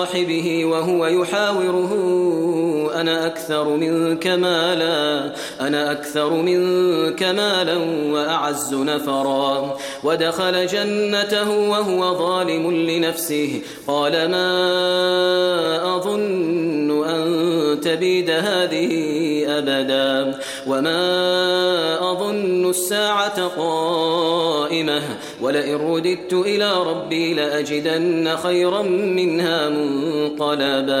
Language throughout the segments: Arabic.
صاحبه وهو يحاوره أنا أكثر منك مالا أنا أكثر منك مالا وأعز نفرا. ودخل جنته وهو ظالم لنفسه. قال ما أظن أن تبيد هذه أبدا وما أظن الساعة قائمة. ولئن رددت إلى ربي لأجدن خيرا منها منقلبا.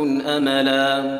أملا